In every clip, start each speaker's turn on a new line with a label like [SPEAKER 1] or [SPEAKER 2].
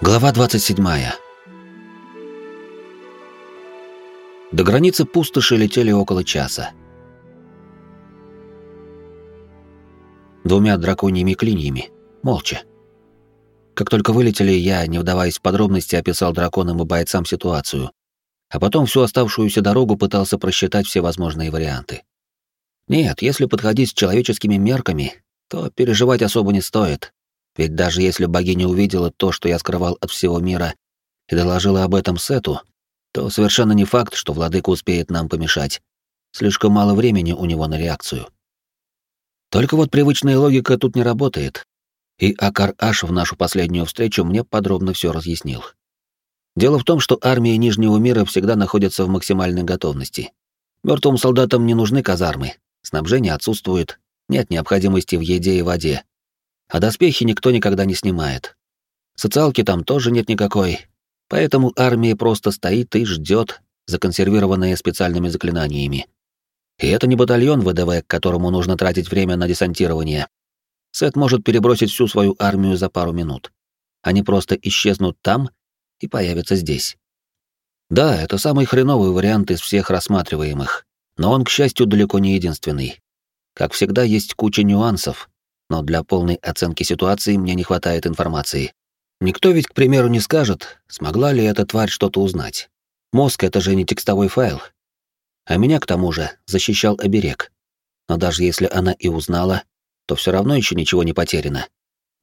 [SPEAKER 1] Глава 27. До границы пустоши летели около часа. Двумя драконьими клиньями, молча. Как только вылетели, я, не вдаваясь в подробности, описал драконам и бойцам ситуацию, а потом всю оставшуюся дорогу пытался просчитать все возможные варианты. Нет, если подходить с человеческими мерками, то переживать особо не стоит, ведь даже если богиня увидела то, что я скрывал от всего мира, и доложила об этом Сету, то совершенно не факт, что владыка успеет нам помешать. Слишком мало времени у него на реакцию. Только вот привычная логика тут не работает. И Акар Аш в нашу последнюю встречу мне подробно все разъяснил. Дело в том, что армии Нижнего мира всегда находятся в максимальной готовности. Мертвым солдатам не нужны казармы, снабжение отсутствует, нет необходимости в еде и воде, а доспехи никто никогда не снимает. Социалки там тоже нет никакой, поэтому армия просто стоит и ждет, законсервированная специальными заклинаниями. И это не батальон ВДВ, которому нужно тратить время на десантирование. Сет может перебросить всю свою армию за пару минут. Они просто исчезнут там и появятся здесь. Да, это самый хреновый вариант из всех рассматриваемых, но он, к счастью, далеко не единственный. Как всегда, есть куча нюансов, но для полной оценки ситуации мне не хватает информации. Никто ведь, к примеру, не скажет, смогла ли эта тварь что-то узнать. Мозг — это же не текстовой файл. А меня, к тому же, защищал оберег. Но даже если она и узнала, то все равно еще ничего не потеряно.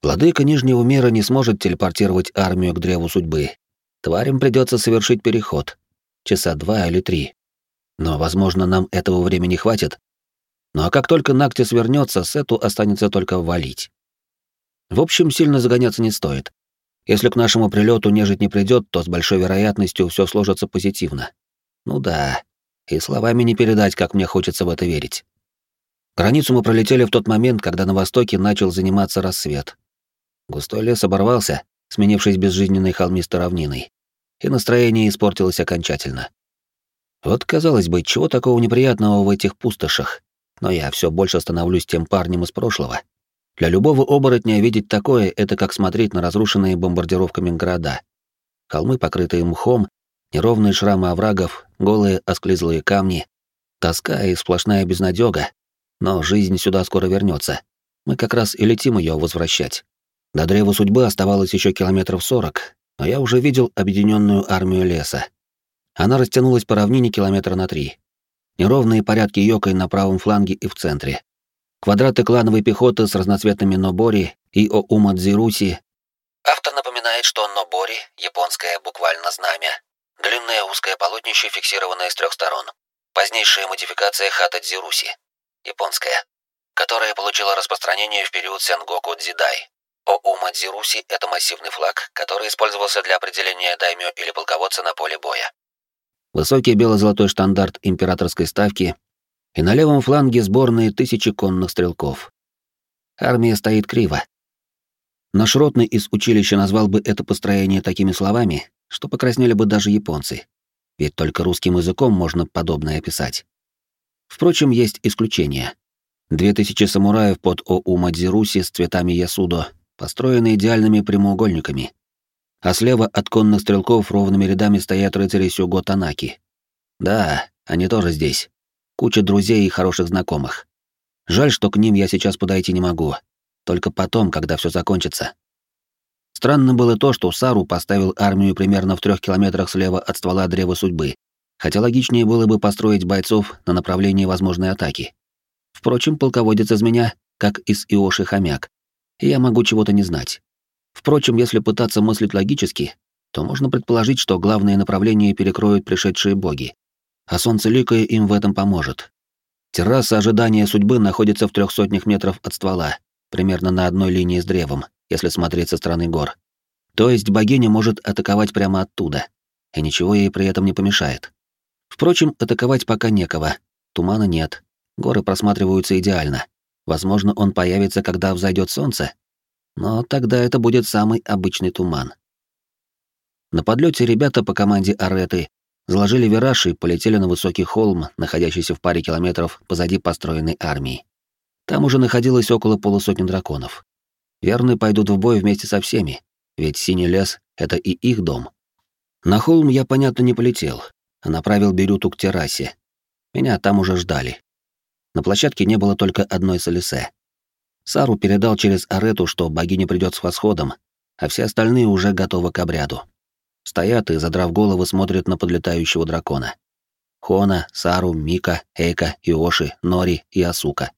[SPEAKER 1] Владыка Нижнего мира не сможет телепортировать армию к Древу Судьбы. Тварям придется совершить переход. Часа два или три. Но, возможно, нам этого времени хватит, ну а как только Нактис вернется, Сету останется только валить. В общем, сильно загоняться не стоит. Если к нашему прилету нежить не придет, то с большой вероятностью все сложится позитивно. Ну да, и словами не передать, как мне хочется в это верить. Границу мы пролетели в тот момент, когда на востоке начал заниматься рассвет. Густой лес оборвался, сменившись безжизненной холмистой равниной, и настроение испортилось окончательно. Вот, казалось бы, чего такого неприятного в этих пустошах? Но я все больше становлюсь тем парнем из прошлого. Для любого оборотня видеть такое — это как смотреть на разрушенные бомбардировками города. Холмы, покрытые мхом, неровные шрамы оврагов, голые осклизлые камни, тоска и сплошная безнадега. Но жизнь сюда скоро вернется. Мы как раз и летим ее возвращать. До древа судьбы оставалось еще километров сорок, но я уже видел объединенную армию леса. Она растянулась по равнине километра на три неровные порядки йокой на правом фланге и в центре. Квадраты клановой пехоты с разноцветными нобори и оумадзируси.
[SPEAKER 2] Автор напоминает, что нобори — японское буквально знамя. Длинное узкое полотнище, фиксированное с трех сторон. Позднейшая модификация хатадзируси. Японская. Которая получила распространение в период Сенгоку Дзидай. Оумадзируси — это массивный флаг, который использовался для определения даймё или полководца на поле боя
[SPEAKER 1] высокий бело-золотой штандарт императорской ставки и на левом фланге сборные тысячи конных стрелков. Армия стоит криво. Наш ротный из училища назвал бы это построение такими словами, что покраснели бы даже японцы. Ведь только русским языком можно подобное описать. Впрочем, есть исключения. Две тысячи самураев под ОУ Мадзируси с цветами Ясудо построены идеальными прямоугольниками, а слева от конных стрелков ровными рядами стоят рыцари Сюго Танаки. Да, они тоже здесь. Куча друзей и хороших знакомых. Жаль, что к ним я сейчас подойти не могу. Только потом, когда все закончится. Странно было то, что Сару поставил армию примерно в трех километрах слева от ствола Древа Судьбы, хотя логичнее было бы построить бойцов на направлении возможной атаки. Впрочем, полководец из меня, как из Иоши хомяк, я могу чего-то не знать. Впрочем, если пытаться мыслить логически, то можно предположить, что главное направление перекроют пришедшие боги, а солнце ликое им в этом поможет. Терраса ожидания судьбы находится в трех сотнях метров от ствола, примерно на одной линии с древом, если смотреть со стороны гор. То есть богиня может атаковать прямо оттуда, и ничего ей при этом не помешает. Впрочем, атаковать пока некого, тумана нет, горы просматриваются идеально. Возможно, он появится, когда взойдет солнце, но тогда это будет самый обычный туман. На подлете ребята по команде Ареты заложили вираж и полетели на высокий холм, находящийся в паре километров позади построенной армии. Там уже находилось около полусотни драконов. Верные пойдут в бой вместе со всеми, ведь синий лес — это и их дом. На холм я, понятно, не полетел, а направил Берюту к террасе. Меня там уже ждали. На площадке не было только одной солисе. Сару передал через Арету, что богиня придет с восходом, а все остальные уже готовы к обряду. Стоят и, задрав головы, смотрят на подлетающего дракона. Хона, Сару, Мика, Эйка, Иоши, Нори и Асука.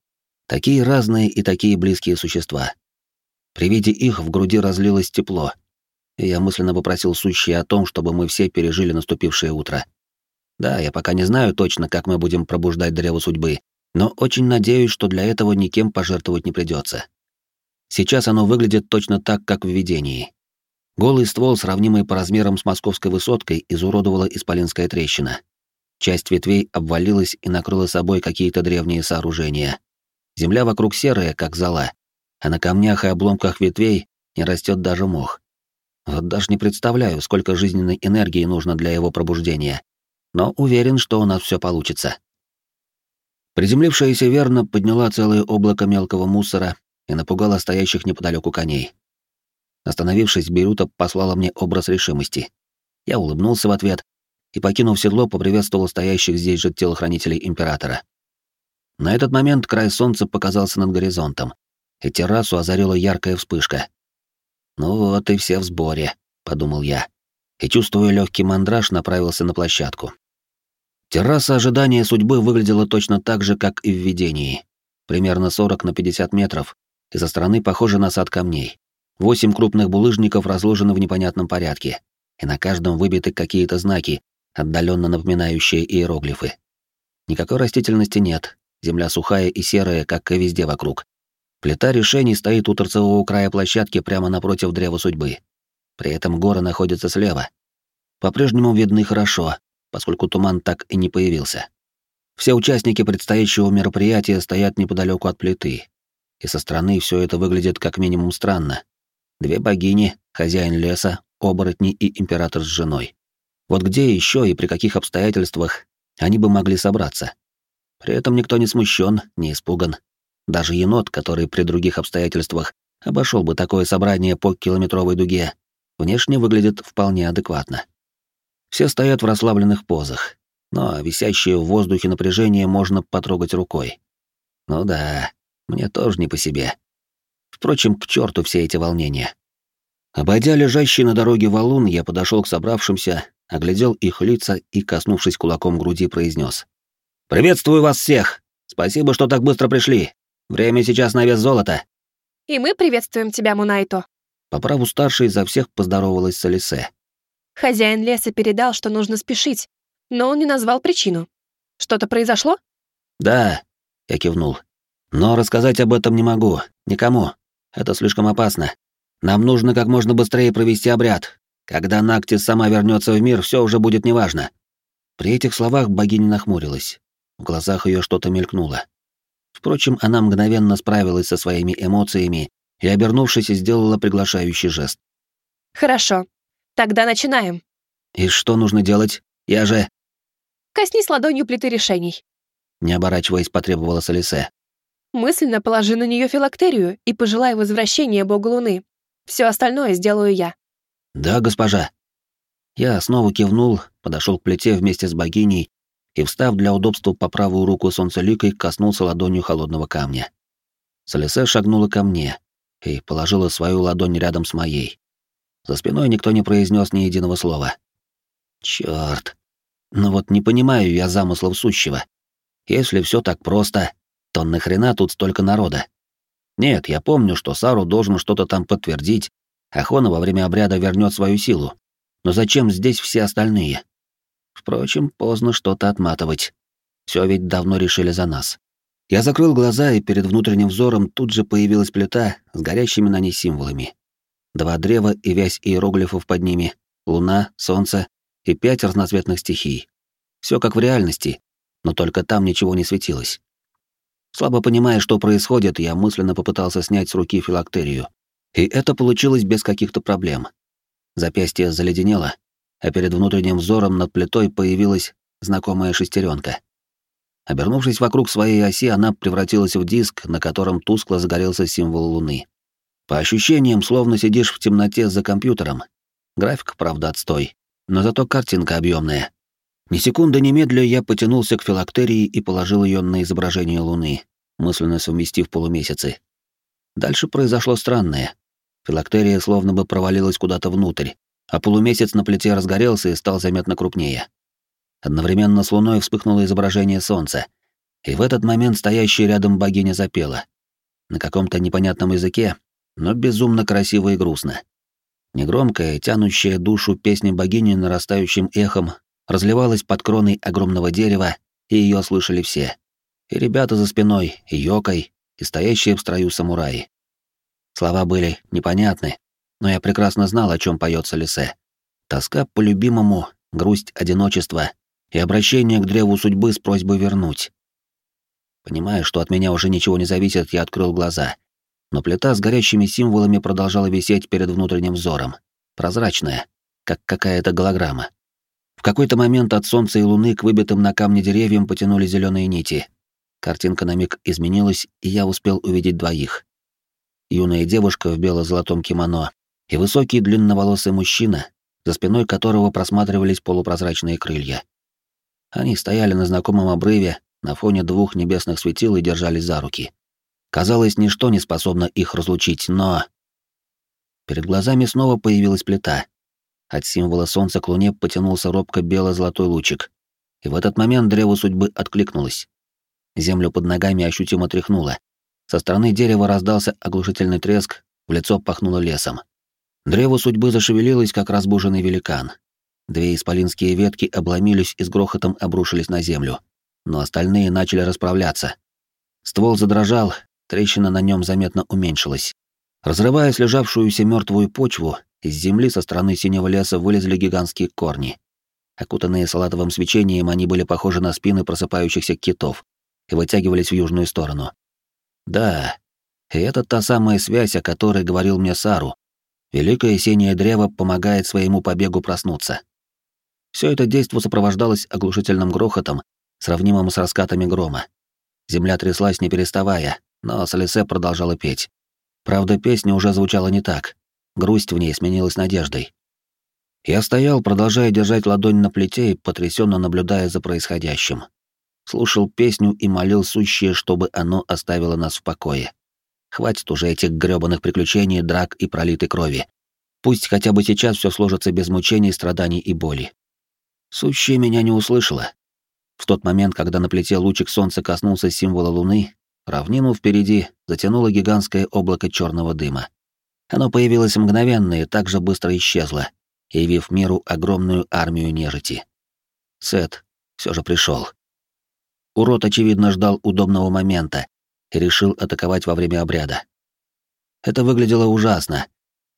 [SPEAKER 1] Такие разные и такие близкие существа. При виде их в груди разлилось тепло, и я мысленно попросил сущие о том, чтобы мы все пережили наступившее утро. Да, я пока не знаю точно, как мы будем пробуждать древо судьбы, но очень надеюсь, что для этого никем пожертвовать не придется. Сейчас оно выглядит точно так, как в видении. Голый ствол, сравнимый по размерам с московской высоткой, изуродовала исполинская трещина. Часть ветвей обвалилась и накрыла собой какие-то древние сооружения. Земля вокруг серая, как зола, а на камнях и обломках ветвей не растет даже мох. Вот даже не представляю, сколько жизненной энергии нужно для его пробуждения. Но уверен, что у нас все получится. Приземлившаяся верно подняла целое облако мелкого мусора и напугала стоящих неподалеку коней. Остановившись, Берута послала мне образ решимости. Я улыбнулся в ответ и, покинув седло, поприветствовал стоящих здесь же телохранителей Императора. На этот момент край солнца показался над горизонтом, и террасу озарила яркая вспышка. «Ну вот и все в сборе», — подумал я, и, чувствуя легкий мандраж, направился на площадку. Терраса ожидания судьбы выглядела точно так же, как и в видении. Примерно 40 на 50 метров, и со стороны похожа на сад камней. Восемь крупных булыжников разложены в непонятном порядке, и на каждом выбиты какие-то знаки, отдаленно напоминающие иероглифы. Никакой растительности нет, земля сухая и серая, как и везде вокруг. Плита решений стоит у торцевого края площадки прямо напротив древа судьбы. При этом горы находятся слева. По-прежнему видны хорошо, поскольку туман так и не появился. Все участники предстоящего мероприятия стоят неподалеку от плиты, и со стороны все это выглядит как минимум странно. Две богини, хозяин леса, оборотни и император с женой. Вот где еще и при каких обстоятельствах они бы могли собраться? При этом никто не смущен, не испуган. Даже енот, который при других обстоятельствах обошел бы такое собрание по километровой дуге, внешне выглядит вполне адекватно. Все стоят в расслабленных позах, но висящее в воздухе напряжение можно потрогать рукой. Ну да, мне тоже не по себе. Впрочем, к черту все эти волнения. Обойдя лежащий на дороге валун, я подошел к собравшимся, оглядел их лица и, коснувшись кулаком груди, произнес: «Приветствую вас всех! Спасибо, что так быстро пришли. Время сейчас на вес золота».
[SPEAKER 3] «И мы приветствуем тебя, Мунайто».
[SPEAKER 1] По праву старшей за всех поздоровалась с Алисе.
[SPEAKER 3] Хозяин леса передал, что нужно спешить, но он не назвал причину. Что-то произошло?
[SPEAKER 1] Да, я кивнул. Но рассказать об этом не могу. Никому. Это слишком опасно. Нам нужно как можно быстрее провести обряд. Когда Нактис сама вернется в мир, все уже будет неважно. При этих словах богиня нахмурилась. В глазах ее что-то мелькнуло. Впрочем, она мгновенно справилась со своими эмоциями и, обернувшись, сделала приглашающий жест.
[SPEAKER 3] «Хорошо. Тогда начинаем».
[SPEAKER 1] «И что нужно делать? Я же...»
[SPEAKER 3] «Коснись ладонью плиты решений».
[SPEAKER 1] Не оборачиваясь, потребовала Солисе.
[SPEAKER 3] Мысленно положи на нее филактерию и пожелай возвращения бога Луны. Все остальное сделаю я.
[SPEAKER 1] Да, госпожа. Я снова кивнул, подошел к плите вместе с богиней и, встав для удобства по правую руку солнцеликой, коснулся ладонью холодного камня. Солисе шагнула ко мне и положила свою ладонь рядом с моей. За спиной никто не произнес ни единого слова. Черт. Ну вот не понимаю я замыслов сущего. Если все так просто, то нахрена тут столько народа? Нет, я помню, что Сару должен что-то там подтвердить, а Хона во время обряда вернет свою силу. Но зачем здесь все остальные? Впрочем, поздно что-то отматывать. Все ведь давно решили за нас. Я закрыл глаза, и перед внутренним взором тут же появилась плита с горящими на ней символами. Два древа и вязь иероглифов под ними, луна, солнце и пять разноцветных стихий. Все как в реальности, но только там ничего не светилось. Слабо понимая, что происходит, я мысленно попытался снять с руки филактерию. И это получилось без каких-то проблем. Запястье заледенело, а перед внутренним взором над плитой появилась знакомая шестеренка. Обернувшись вокруг своей оси, она превратилась в диск, на котором тускло загорелся символ Луны. По ощущениям, словно сидишь в темноте за компьютером. График, правда, отстой, но зато картинка объемная. Ни секунды немедля я потянулся к филактерии и положил ее на изображение Луны, мысленно совместив полумесяцы. Дальше произошло странное. Филактерия словно бы провалилась куда-то внутрь, а полумесяц на плите разгорелся и стал заметно крупнее. Одновременно с Луной вспыхнуло изображение Солнца, и в этот момент стоящая рядом богиня запела. На каком-то непонятном языке, но безумно красиво и грустно. Негромкая, тянущая душу песня богини нарастающим эхом разливалась под кроной огромного дерева, и ее слышали все. И ребята за спиной, и Йокой, и стоящие в строю самураи. Слова были непонятны, но я прекрасно знал, о чем поется Лисе. Тоска по любимому, грусть одиночества и обращение к древу судьбы с просьбой вернуть. Понимая, что от меня уже ничего не зависит, я открыл глаза. Но плита с горящими символами продолжала висеть перед внутренним взором. Прозрачная, как какая-то голограмма. В какой-то момент от солнца и луны к выбитым на камне деревьям потянули зеленые нити. Картинка на миг изменилась, и я успел увидеть двоих. Юная девушка в бело-золотом кимоно и высокий длинноволосый мужчина, за спиной которого просматривались полупрозрачные крылья. Они стояли на знакомом обрыве, на фоне двух небесных светил и держались за руки. Казалось, ничто не способно их разлучить, но... Перед глазами снова появилась плита. От символа солнца к луне потянулся робко бело-золотой лучик. И в этот момент древо судьбы откликнулось. Землю под ногами ощутимо тряхнуло. Со стороны дерева раздался оглушительный треск, в лицо пахнуло лесом. Древо судьбы зашевелилось, как разбуженный великан. Две исполинские ветки обломились и с грохотом обрушились на землю но остальные начали расправляться. Ствол задрожал, трещина на нем заметно уменьшилась. Разрывая слежавшуюся мертвую почву, из земли со стороны синего леса вылезли гигантские корни. Окутанные салатовым свечением, они были похожи на спины просыпающихся китов и вытягивались в южную сторону. Да, и это та самая связь, о которой говорил мне Сару. Великое синее древо помогает своему побегу проснуться. Все это действо сопровождалось оглушительным грохотом сравнимым с раскатами грома. Земля тряслась не переставая, но Солисе продолжала петь. Правда, песня уже звучала не так. Грусть в ней сменилась надеждой. Я стоял, продолжая держать ладонь на плите и потрясенно наблюдая за происходящим. Слушал песню и молил сущее, чтобы оно оставило нас в покое. Хватит уже этих грёбаных приключений, драк и пролитой крови. Пусть хотя бы сейчас все сложится без мучений, страданий и боли. Сущее меня не услышала, в тот момент, когда на плите лучик солнца коснулся символа Луны, равнину впереди затянуло гигантское облако черного дыма. Оно появилось мгновенно и так же быстро исчезло, явив миру огромную армию нежити. Сет все же пришел. Урод, очевидно, ждал удобного момента и решил атаковать во время обряда. Это выглядело ужасно.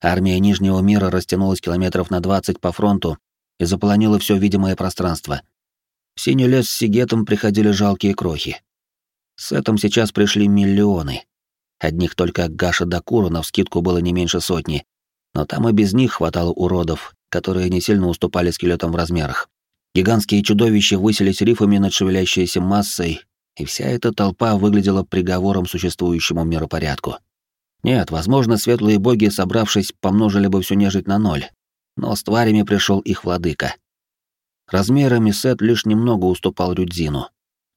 [SPEAKER 1] Армия Нижнего мира растянулась километров на 20 по фронту и заполонила все видимое пространство, в синий лес с Сигетом приходили жалкие крохи. С этим сейчас пришли миллионы. Одних только Гаша до Кура навскидку было не меньше сотни, но там и без них хватало уродов, которые не сильно уступали скелетам в размерах. Гигантские чудовища высились рифами над шевелящейся массой, и вся эта толпа выглядела приговором существующему миропорядку. Нет, возможно, светлые боги, собравшись, помножили бы всю нежить на ноль, но с тварями пришел их владыка — Размерами Сет лишь немного уступал Рюдзину.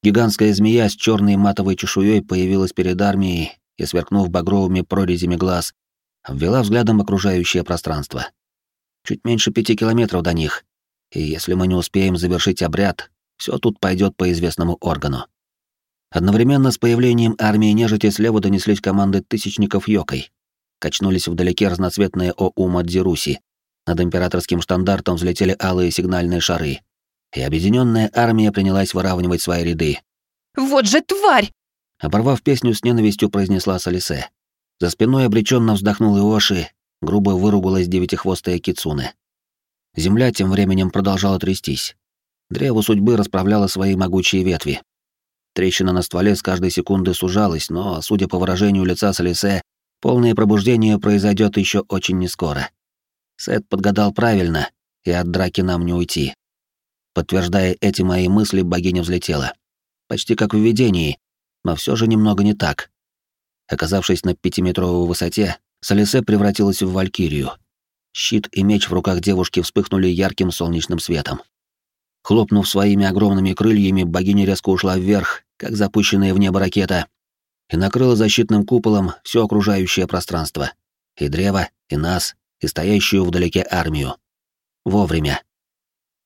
[SPEAKER 1] Гигантская змея с черной матовой чешуей появилась перед армией и, сверкнув багровыми прорезями глаз, обвела взглядом окружающее пространство. Чуть меньше пяти километров до них, и если мы не успеем завершить обряд, все тут пойдет по известному органу. Одновременно с появлением армии нежити слева донеслись команды тысячников Йокой. Качнулись вдалеке разноцветные ОУ Мадзируси, над императорским штандартом взлетели алые сигнальные шары, и объединенная армия принялась выравнивать свои ряды.
[SPEAKER 3] «Вот же тварь!»
[SPEAKER 1] Оборвав песню с ненавистью, произнесла Салисе. За спиной обреченно вздохнул Иоши, грубо выругалась девятихвостая Кицуне. Земля тем временем продолжала трястись. Древо судьбы расправляло свои могучие ветви. Трещина на стволе с каждой секунды сужалась, но, судя по выражению лица Салисе, полное пробуждение произойдет еще очень нескоро. Сет подгадал правильно, и от драки нам не уйти. Подтверждая эти мои мысли, богиня взлетела. Почти как в видении, но все же немного не так. Оказавшись на пятиметровой высоте, Солисе превратилась в валькирию. Щит и меч в руках девушки вспыхнули ярким солнечным светом. Хлопнув своими огромными крыльями, богиня резко ушла вверх, как запущенная в небо ракета, и накрыла защитным куполом все окружающее пространство. И древо, и нас, и стоящую вдалеке армию. Вовремя.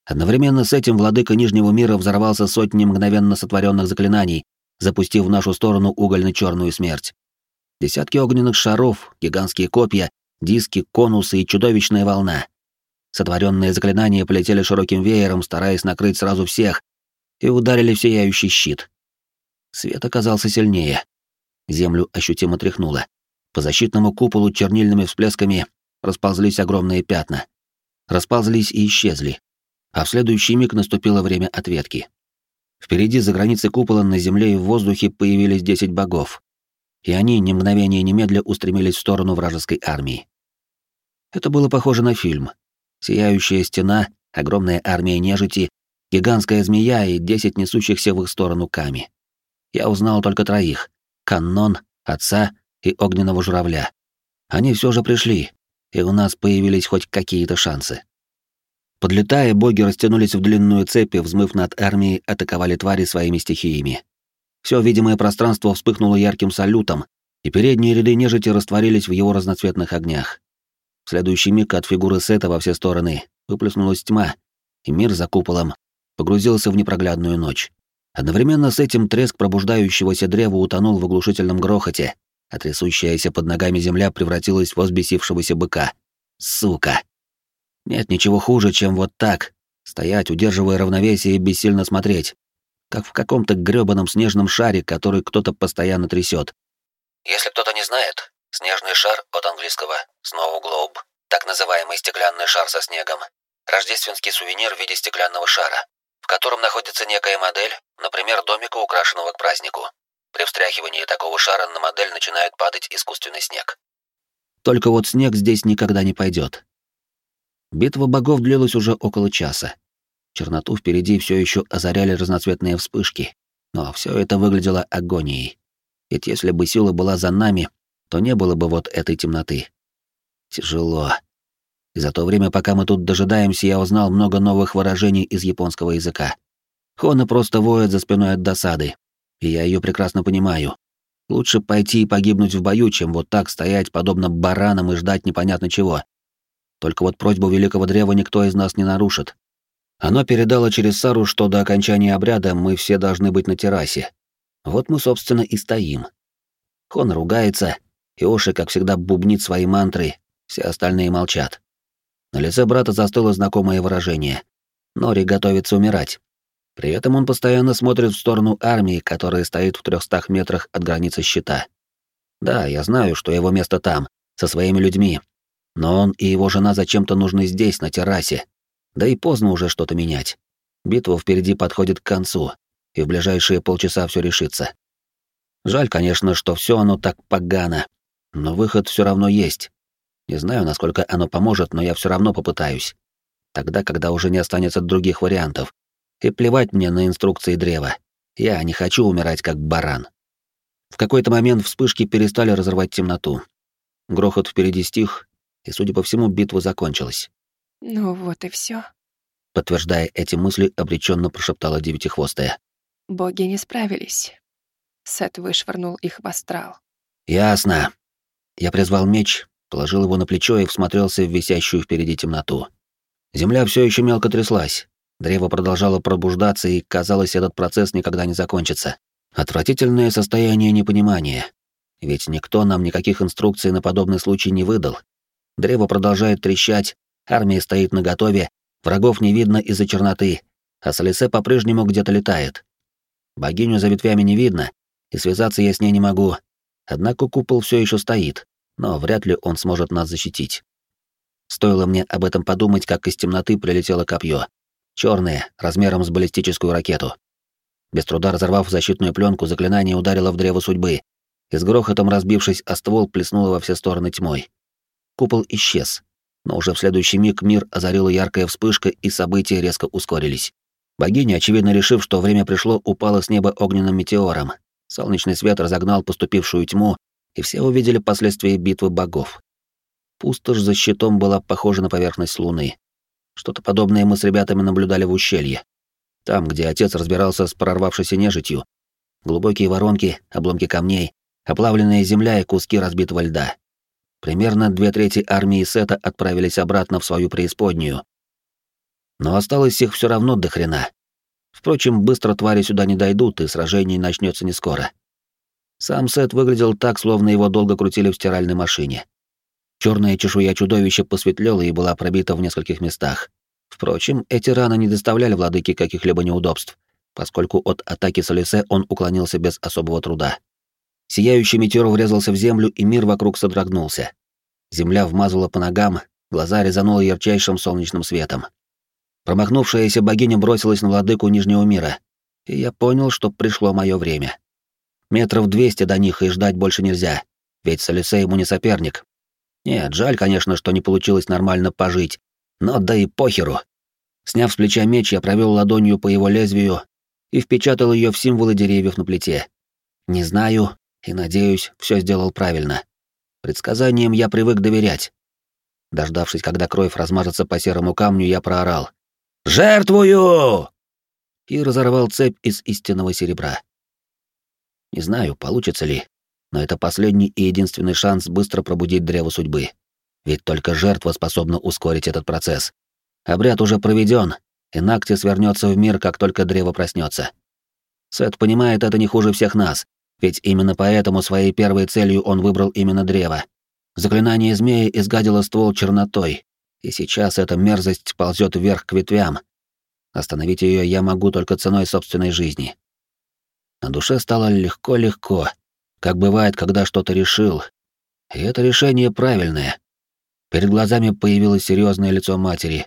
[SPEAKER 1] Одновременно с этим владыка Нижнего мира взорвался сотни мгновенно сотворенных заклинаний, запустив в нашу сторону угольно-черную смерть. Десятки огненных шаров, гигантские копья, диски, конусы и чудовищная волна. Сотворенные заклинания полетели широким веером, стараясь накрыть сразу всех, и ударили в сияющий щит. Свет оказался сильнее. Землю ощутимо тряхнуло. По защитному куполу чернильными всплесками расползлись огромные пятна. Расползлись и исчезли. А в следующий миг наступило время ответки. Впереди, за границей купола, на земле и в воздухе появились десять богов. И они, ни мгновения немедля, устремились в сторону вражеской армии. Это было похоже на фильм. Сияющая стена, огромная армия нежити, гигантская змея и десять несущихся в их сторону ками. Я узнал только троих — Каннон, Отца и Огненного Журавля. Они все же пришли, и у нас появились хоть какие-то шансы. Подлетая, боги растянулись в длинную цепь и, взмыв над армией, атаковали твари своими стихиями. Все видимое пространство вспыхнуло ярким салютом, и передние ряды нежити растворились в его разноцветных огнях. В следующий миг от фигуры Сета во все стороны выплеснулась тьма, и мир за куполом погрузился в непроглядную ночь. Одновременно с этим треск пробуждающегося древа утонул в оглушительном грохоте, а трясущаяся под ногами земля превратилась в возбесившегося быка. Сука! Нет ничего хуже, чем вот так, стоять, удерживая равновесие и бессильно смотреть, как в каком-то грёбаном снежном шаре, который кто-то постоянно трясет.
[SPEAKER 2] Если кто-то не знает, снежный шар от английского snow globe, так называемый стеклянный шар со снегом, рождественский сувенир в виде стеклянного шара, в котором находится некая модель, например, домика, украшенного к празднику. При встряхивании такого шара на модель начинает падать искусственный снег.
[SPEAKER 1] Только вот снег здесь никогда не пойдет. Битва богов длилась уже около часа. Черноту впереди все еще озаряли разноцветные вспышки, но все это выглядело агонией. Ведь если бы сила была за нами, то не было бы вот этой темноты. Тяжело. И за то время, пока мы тут дожидаемся, я узнал много новых выражений из японского языка. Хона просто воет за спиной от досады, и я ее прекрасно понимаю. Лучше пойти и погибнуть в бою, чем вот так стоять подобно баранам и ждать непонятно чего. Только вот просьбу Великого Древа никто из нас не нарушит. Оно передало через Сару, что до окончания обряда мы все должны быть на террасе. Вот мы, собственно, и стоим. Хон ругается, и Оши, как всегда, бубнит свои мантры, все остальные молчат. На лице брата застыло знакомое выражение. Нори готовится умирать. При этом он постоянно смотрит в сторону армии, которая стоит в трехстах метрах от границы щита. Да, я знаю, что его место там, со своими людьми, но он и его жена зачем-то нужны здесь, на террасе. Да и поздно уже что-то менять. Битва впереди подходит к концу, и в ближайшие полчаса все решится. Жаль, конечно, что все оно так погано, но выход все равно есть. Не знаю, насколько оно поможет, но я все равно попытаюсь. Тогда, когда уже не останется других вариантов. И плевать мне на инструкции древа. Я не хочу умирать как баран. В какой-то момент вспышки перестали разрывать темноту. Грохот впереди стих, и, судя по всему, битва закончилась.
[SPEAKER 3] Ну вот и все.
[SPEAKER 1] Подтверждая эти мысли, обреченно прошептала девятихвостая.
[SPEAKER 3] Боги не справились. Сет вышвырнул их в астрал.
[SPEAKER 1] Ясно. Я призвал меч, положил его на плечо и всмотрелся в висящую впереди темноту. Земля все еще мелко тряслась. Древо продолжало пробуждаться, и, казалось, этот процесс никогда не закончится. Отвратительное состояние непонимания. Ведь никто нам никаких инструкций на подобный случай не выдал, Древо продолжает трещать, армия стоит наготове, врагов не видно из-за черноты, а Солисе по-прежнему где-то летает. Богиню за ветвями не видно, и связаться я с ней не могу. Однако купол все еще стоит, но вряд ли он сможет нас защитить. Стоило мне об этом подумать, как из темноты прилетело копье. Черное, размером с баллистическую ракету. Без труда разорвав защитную пленку, заклинание ударило в древо судьбы, и с грохотом разбившись о ствол, плеснуло во все стороны тьмой. Купол исчез, но уже в следующий миг мир озарила яркая вспышка, и события резко ускорились. Богиня, очевидно решив, что время пришло, упала с неба огненным метеором. Солнечный свет разогнал поступившую тьму, и все увидели последствия битвы богов. Пустошь за щитом была похожа на поверхность Луны. Что-то подобное мы с ребятами наблюдали в ущелье. Там, где отец разбирался с прорвавшейся нежитью. Глубокие воронки, обломки камней, оплавленная земля и куски разбитого льда. Примерно две трети армии Сета отправились обратно в свою преисподнюю. Но осталось их все равно до хрена. Впрочем, быстро твари сюда не дойдут, и сражение начнется не скоро. Сам Сет выглядел так, словно его долго крутили в стиральной машине. Черная чешуя чудовища посветлела и была пробита в нескольких местах. Впрочем, эти раны не доставляли владыке каких-либо неудобств, поскольку от атаки Солисе он уклонился без особого труда. Сияющий метеор врезался в землю, и мир вокруг содрогнулся. Земля вмазала по ногам, глаза резануло ярчайшим солнечным светом. Промахнувшаяся богиня бросилась на владыку Нижнего мира, и я понял, что пришло мое время. Метров двести до них и ждать больше нельзя, ведь Солисе ему не соперник. Нет, жаль, конечно, что не получилось нормально пожить, но да и похеру. Сняв с плеча меч, я провел ладонью по его лезвию и впечатал ее в символы деревьев на плите. Не знаю и, надеюсь, все сделал правильно. Предсказаниям я привык доверять. Дождавшись, когда кровь размажется по серому камню, я проорал. «Жертвую!» И разорвал цепь из истинного серебра. Не знаю, получится ли, но это последний и единственный шанс быстро пробудить древо судьбы. Ведь только жертва способна ускорить этот процесс. Обряд уже проведен, и Нактис вернется в мир, как только древо проснется. Сет понимает это не хуже всех нас, ведь именно поэтому своей первой целью он выбрал именно древо. Заклинание змеи изгадило ствол чернотой, и сейчас эта мерзость ползет вверх к ветвям. Остановить ее я могу только ценой собственной жизни. На душе стало легко-легко, как бывает, когда что-то решил. И это решение правильное. Перед глазами появилось серьезное лицо матери,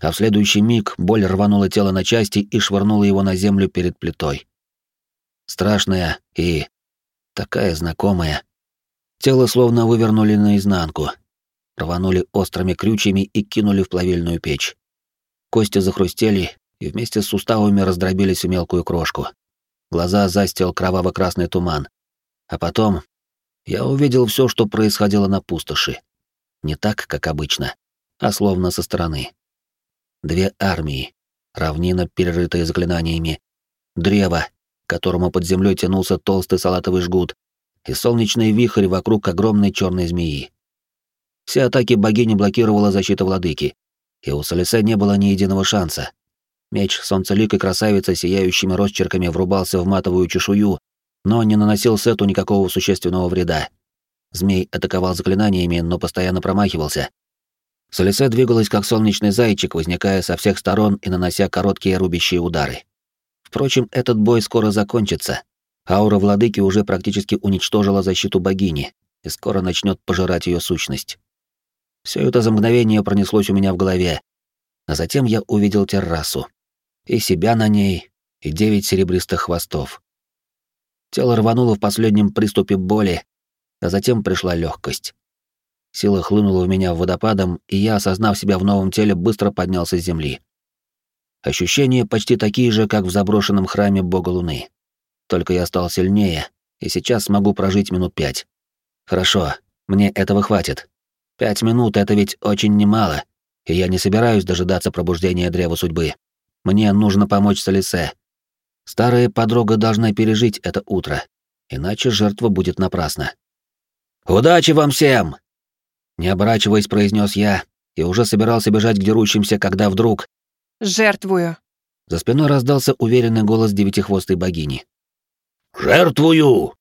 [SPEAKER 1] а в следующий миг боль рванула тело на части и швырнула его на землю перед плитой. Страшная и такая знакомая. Тело словно вывернули наизнанку, рванули острыми крючьями и кинули в плавильную печь. Кости захрустели и вместе с суставами раздробились в мелкую крошку. Глаза застил кроваво-красный туман. А потом я увидел все, что происходило на пустоши. Не так, как обычно, а словно со стороны. Две армии, равнина, перерытая заклинаниями, древо, которому под землей тянулся толстый салатовый жгут, и солнечный вихрь вокруг огромной черной змеи. Все атаки богини блокировала защита владыки, и у Солисе не было ни единого шанса. Меч солнцеликой красавицы сияющими росчерками врубался в матовую чешую, но не наносил Сету никакого существенного вреда. Змей атаковал заклинаниями, но постоянно промахивался. Солисе двигалась как солнечный зайчик, возникая со всех сторон и нанося короткие рубящие удары. Впрочем, этот бой скоро закончится. Аура владыки уже практически уничтожила защиту богини, и скоро начнет пожирать ее сущность. Все это за мгновение пронеслось у меня в голове, а затем я увидел террасу. И себя на ней, и девять серебристых хвостов. Тело рвануло в последнем приступе боли, а затем пришла легкость. Сила хлынула в меня водопадом, и я, осознав себя в новом теле, быстро поднялся с земли. Ощущения почти такие же, как в заброшенном храме бога Луны. Только я стал сильнее, и сейчас смогу прожить минут пять. Хорошо, мне этого хватит. Пять минут — это ведь очень немало, и я не собираюсь дожидаться пробуждения Древа Судьбы. Мне нужно помочь Солисе. Старая подруга должна пережить это утро, иначе жертва будет напрасна. «Удачи вам всем!» Не оборачиваясь, произнес я, и уже собирался бежать к дерущимся, когда вдруг...
[SPEAKER 3] «Жертвую!»
[SPEAKER 1] За спиной раздался уверенный голос девятихвостой богини.
[SPEAKER 2] «Жертвую!»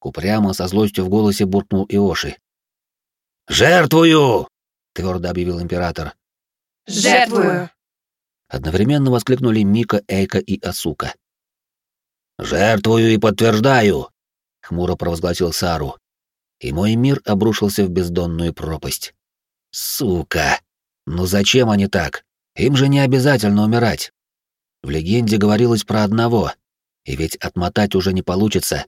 [SPEAKER 1] Упрямо, со злостью в голосе буркнул Иоши.
[SPEAKER 2] «Жертвую!»
[SPEAKER 1] — твердо объявил император.
[SPEAKER 3] «Жертвую!»
[SPEAKER 1] Одновременно воскликнули Мика, Эйка и Асука.
[SPEAKER 2] «Жертвую и подтверждаю!»
[SPEAKER 1] — хмуро провозгласил Сару и мой мир обрушился в бездонную пропасть. Сука! Ну зачем они так? Им же не обязательно умирать. В легенде говорилось про одного, и ведь отмотать уже не получится.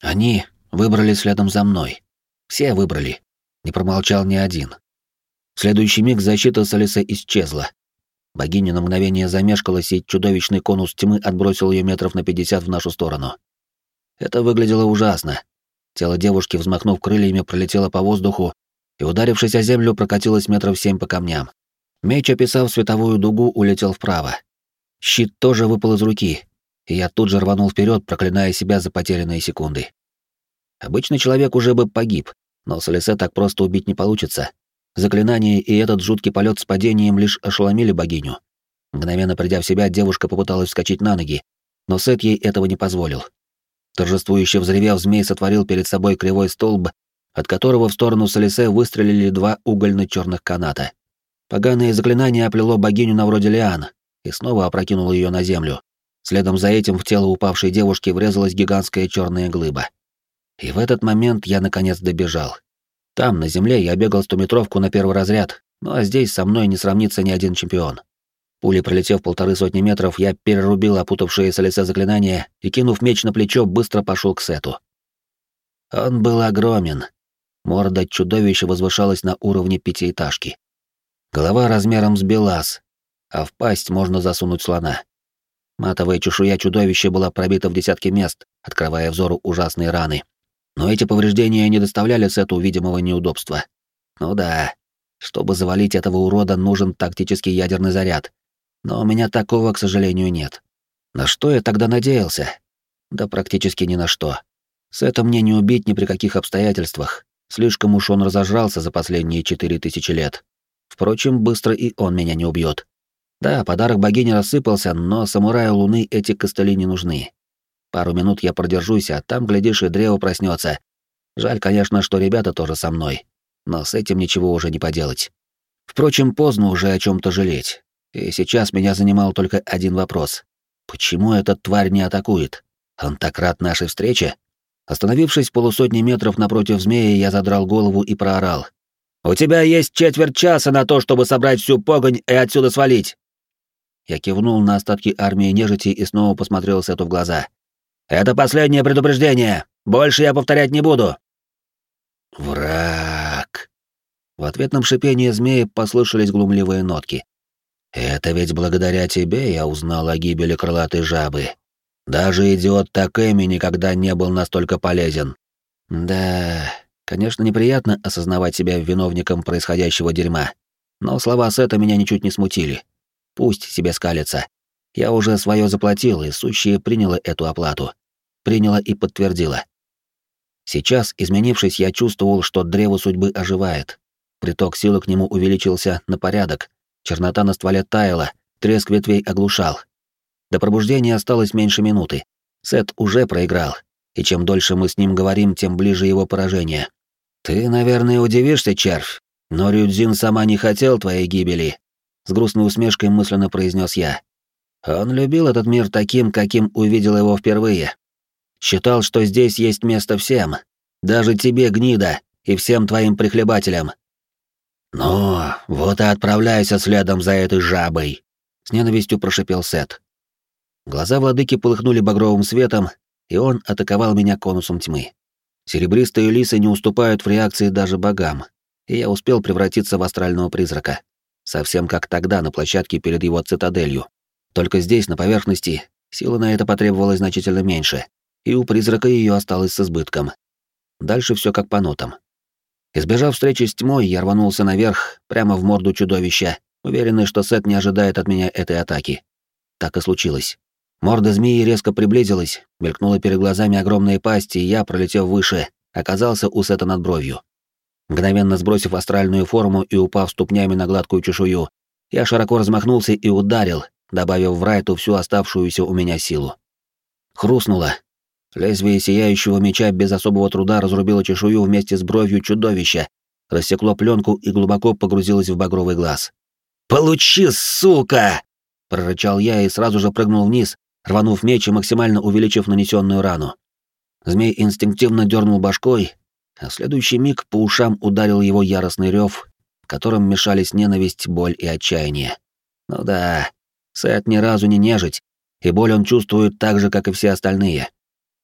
[SPEAKER 1] Они выбрали следом за мной. Все выбрали. Не промолчал ни один. В следующий миг защита Солиса исчезла. Богиня на мгновение замешкалась, и чудовищный конус тьмы отбросил ее метров на пятьдесят в нашу сторону. Это выглядело ужасно. Тело девушки, взмахнув крыльями, пролетело по воздуху и, ударившись о землю, прокатилась метров семь по камням. Меч, описав световую дугу, улетел вправо. Щит тоже выпал из руки, и я тут же рванул вперед, проклиная себя за потерянные секунды. Обычный человек уже бы погиб, но Солисе так просто убить не получится. Заклинание и этот жуткий полет с падением лишь ошеломили богиню. Мгновенно придя в себя, девушка попыталась вскочить на ноги, но Сет ей этого не позволил. Торжествующе взревев, змей сотворил перед собой кривой столб, от которого в сторону Солисе выстрелили два угольно-черных каната. Поганое заклинание оплело богиню на вроде лиан и снова опрокинуло ее на землю. Следом за этим в тело упавшей девушки врезалась гигантская черная глыба. И в этот момент я наконец добежал. Там, на земле, я бегал стометровку на первый разряд, ну а здесь со мной не сравнится ни один чемпион. Пули пролетев полторы сотни метров, я перерубил опутавшееся лице заклинание и, кинув меч на плечо, быстро пошел к Сету. Он был огромен. Морда чудовища возвышалась на уровне пятиэтажки. Голова размером с белаз, а в пасть можно засунуть слона. Матовая чешуя чудовища была пробита в десятки мест, открывая взору ужасные раны. Но эти повреждения не доставляли Сету видимого неудобства. Ну да, чтобы завалить этого урода, нужен тактический ядерный заряд, но у меня такого, к сожалению, нет. На что я тогда надеялся? Да практически ни на что. С этим мне не убить ни при каких обстоятельствах. Слишком уж он разожрался за последние четыре тысячи лет. Впрочем, быстро и он меня не убьет. Да, подарок богини рассыпался, но самураю Луны эти костыли не нужны. Пару минут я продержусь, а там, глядишь, и древо проснется. Жаль, конечно, что ребята тоже со мной. Но с этим ничего уже не поделать. Впрочем, поздно уже о чем то жалеть. И сейчас меня занимал только один вопрос. Почему этот тварь не атакует? Он так рад нашей встрече? Остановившись полусотни метров напротив змеи, я задрал голову и проорал. «У тебя есть четверть часа на то, чтобы собрать всю погонь и отсюда свалить!» Я кивнул на остатки армии нежити и снова посмотрел Сету в глаза. «Это последнее предупреждение! Больше я повторять не буду!» «Враг!» В ответном шипении змеи послышались глумливые нотки. Это ведь благодаря тебе я узнал о гибели крылатой жабы. Даже идиот Такэми никогда не был настолько полезен. Да, конечно, неприятно осознавать себя виновником происходящего дерьма. Но слова Сета меня ничуть не смутили. Пусть себе скалится. Я уже свое заплатил, и сущее приняло эту оплату. Приняла и подтвердила. Сейчас, изменившись, я чувствовал, что древо судьбы оживает. Приток силы к нему увеличился на порядок, Чернота на стволе таяла, треск ветвей оглушал. До пробуждения осталось меньше минуты. Сет уже проиграл, и чем дольше мы с ним говорим, тем ближе его поражение. «Ты, наверное, удивишься, червь, но Рюдзин сама не хотел твоей гибели», — с грустной усмешкой мысленно произнес я. Он любил этот мир таким, каким увидел его впервые. Считал, что здесь есть место всем, даже тебе, гнида, и всем твоим прихлебателям. «Ну, вот и отправляйся следом за этой жабой», — с ненавистью прошипел Сет. Глаза владыки полыхнули багровым светом, и он атаковал меня конусом тьмы. Серебристые лисы не уступают в реакции даже богам, и я успел превратиться в астрального призрака. Совсем как тогда на площадке перед его цитаделью. Только здесь, на поверхности, силы на это потребовалось значительно меньше, и у призрака ее осталось с избытком. Дальше все как по нотам. Избежав встречи с тьмой, я рванулся наверх, прямо в морду чудовища, уверенный, что Сет не ожидает от меня этой атаки. Так и случилось. Морда змеи резко приблизилась, мелькнула перед глазами огромная пасть, и я, пролетев выше, оказался у Сета над бровью. Мгновенно сбросив астральную форму и упав ступнями на гладкую чешую, я широко размахнулся и ударил, добавив в Райту всю оставшуюся у меня силу. Хрустнуло, Лезвие сияющего меча без особого труда разрубило чешую вместе с бровью чудовища, рассекло пленку и глубоко погрузилось в багровый глаз. «Получи, сука!» — прорычал я и сразу же прыгнул вниз, рванув меч и максимально увеличив нанесенную рану. Змей инстинктивно дернул башкой, а в следующий миг по ушам ударил его яростный рев, в котором мешались ненависть, боль и отчаяние. Ну да, Сет ни разу не нежить, и боль он чувствует так же, как и все остальные.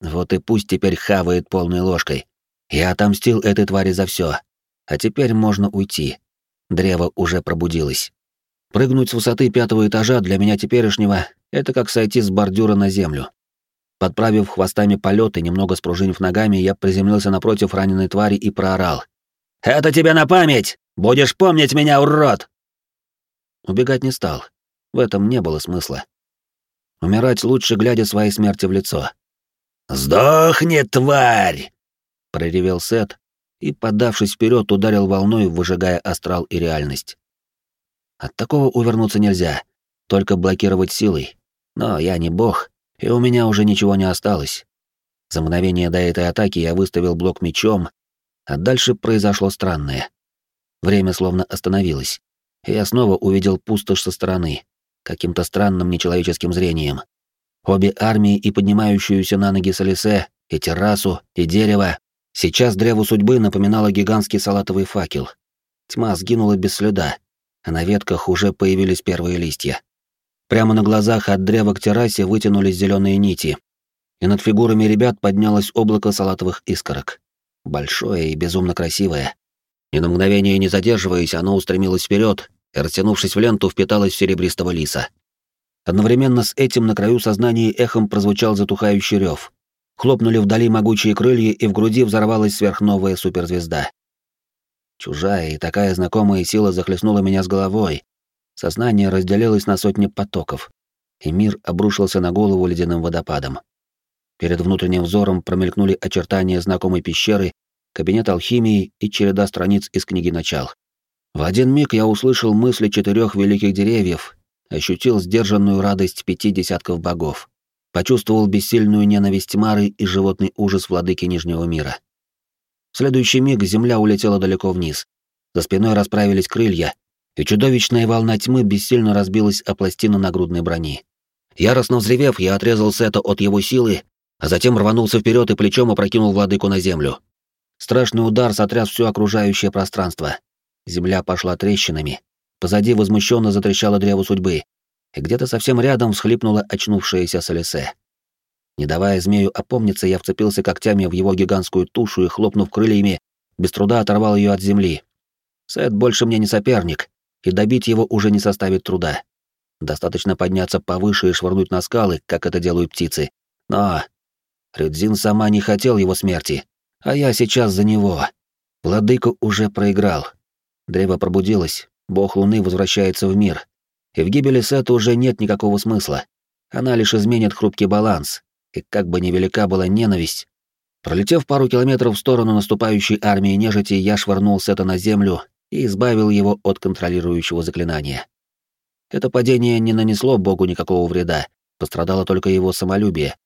[SPEAKER 1] Вот и пусть теперь хавает полной ложкой. Я отомстил этой твари за все. А теперь можно уйти. Древо уже пробудилось. Прыгнуть с высоты пятого этажа для меня теперешнего — это как сойти с бордюра на землю. Подправив хвостами полет и немного спружинив ногами, я приземлился напротив раненой твари и проорал.
[SPEAKER 2] Это тебе на память! Будешь помнить меня, урод!»
[SPEAKER 1] Убегать не стал. В этом не было смысла. Умирать лучше, глядя своей смерти в лицо.
[SPEAKER 2] «Сдохни, тварь!»
[SPEAKER 1] — проревел Сет и, подавшись вперед, ударил волной, выжигая астрал и реальность. От такого увернуться нельзя, только блокировать силой. Но я не бог, и у меня уже ничего не осталось. За мгновение до этой атаки я выставил блок мечом, а дальше произошло странное. Время словно остановилось, и я снова увидел пустошь со стороны, каким-то странным нечеловеческим зрением. Обе армии и поднимающуюся на ноги Солисе, и террасу, и дерево. Сейчас древу судьбы напоминало гигантский салатовый факел. Тьма сгинула без следа, а на ветках уже появились первые листья. Прямо на глазах от древа к террасе вытянулись зеленые нити, и над фигурами ребят поднялось облако салатовых искорок. Большое и безумно красивое. Ни на мгновение не задерживаясь, оно устремилось вперед и, растянувшись в ленту, впиталось в серебристого лиса. Одновременно с этим на краю сознания эхом прозвучал затухающий рев. Хлопнули вдали могучие крылья, и в груди взорвалась сверхновая суперзвезда. Чужая и такая знакомая сила захлестнула меня с головой, Сознание разделилось на сотни потоков, и мир обрушился на голову ледяным водопадом. Перед внутренним взором промелькнули очертания знакомой пещеры, кабинет алхимии и череда страниц из книги начал. В один миг я услышал мысли четырех великих деревьев, ощутил сдержанную радость пяти десятков богов, почувствовал бессильную ненависть Мары и животный ужас владыки Нижнего мира. Следующий миг земля улетела далеко вниз. За спиной расправились крылья, и чудовищная волна тьмы бессильно разбилась о пластину нагрудной брони. Яростно взревев, я отрезал Сета от его силы, а затем рванулся вперед и плечом опрокинул владыку на землю. Страшный удар сотряс все окружающее пространство. Земля пошла трещинами. Позади возмущенно затрещало древо судьбы, и где-то совсем рядом всхлипнула очнувшаяся Солисе. Не давая змею опомниться, я вцепился когтями в его гигантскую тушу и, хлопнув крыльями, без труда оторвал ее от земли. Сет больше мне не соперник, и добить его уже не составит труда. Достаточно подняться повыше и швырнуть на скалы, как это делают птицы. Но Рюдзин сама не хотел его смерти, а я сейчас за него. Владыка уже проиграл. Древо пробудилось, бог Луны возвращается в мир. И в гибели Сета уже нет никакого смысла. Она лишь изменит хрупкий баланс, и как бы невелика была ненависть. Пролетев пару километров в сторону наступающей армии нежити, я швырнул Сета на землю и избавил его от контролирующего заклинания. Это падение не нанесло богу никакого вреда, пострадало только его самолюбие.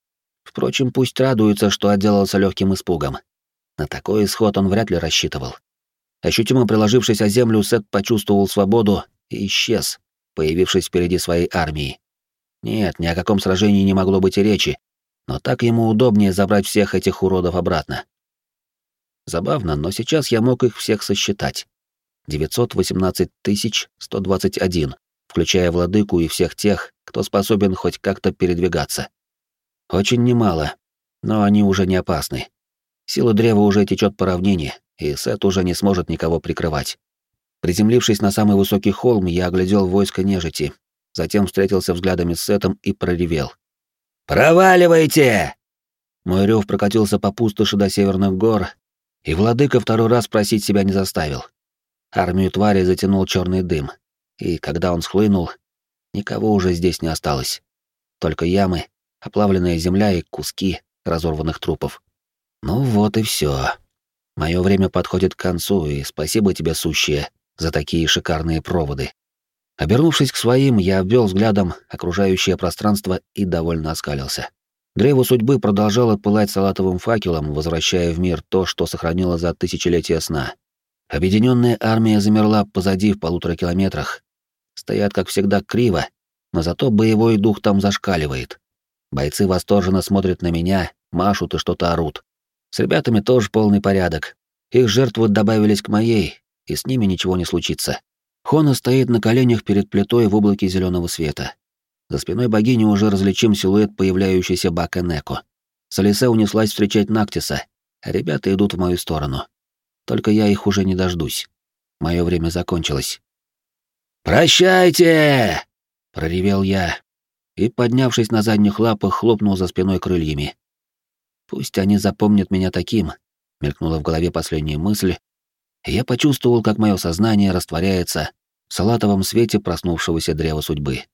[SPEAKER 1] Впрочем, пусть радуется, что отделался легким испугом. На такой исход он вряд ли рассчитывал. Ощутимо приложившись о землю, Сет почувствовал свободу и исчез, появившись впереди своей армии. Нет, ни о каком сражении не могло быть и речи, но так ему удобнее забрать всех этих уродов обратно. Забавно, но сейчас я мог их всех сосчитать. 918 121, включая владыку и всех тех, кто способен хоть как-то передвигаться. Очень немало, но они уже не опасны. Сила древа уже течет по равнине, и Сет уже не сможет никого прикрывать. Приземлившись на самый высокий холм, я оглядел войско нежити, затем встретился взглядами с Сетом и проревел. «Проваливайте!» Мой рев прокатился по пустоши до северных гор, и владыка второй раз просить себя не заставил. Армию твари затянул черный дым, и когда он схлынул, никого уже здесь не осталось. Только ямы, оплавленная земля и куски разорванных трупов. Ну вот и все. Мое время подходит к концу, и спасибо тебе, сущие, за такие шикарные проводы. Обернувшись к своим, я обвел взглядом окружающее пространство и довольно оскалился. Древо судьбы продолжало пылать салатовым факелом, возвращая в мир то, что сохранило за тысячелетия сна. Объединенная армия замерла позади в полутора километрах. Стоят, как всегда, криво, но зато боевой дух там зашкаливает. Бойцы восторженно смотрят на меня, машут и что-то орут. С ребятами тоже полный порядок. Их жертвы добавились к моей, и с ними ничего не случится. Хона стоит на коленях перед плитой в облаке зеленого света. За спиной богини уже различим силуэт появляющейся Бака Неко. Солиса унеслась встречать Нактиса, ребята идут в мою сторону. Только я их уже не дождусь. Мое время закончилось. «Прощайте!» — проревел я, и, поднявшись на задних лапах, хлопнул за спиной крыльями. «Пусть они запомнят меня таким», — мелькнула в голове последняя мысль, я почувствовал, как мое сознание растворяется в салатовом свете проснувшегося древа судьбы.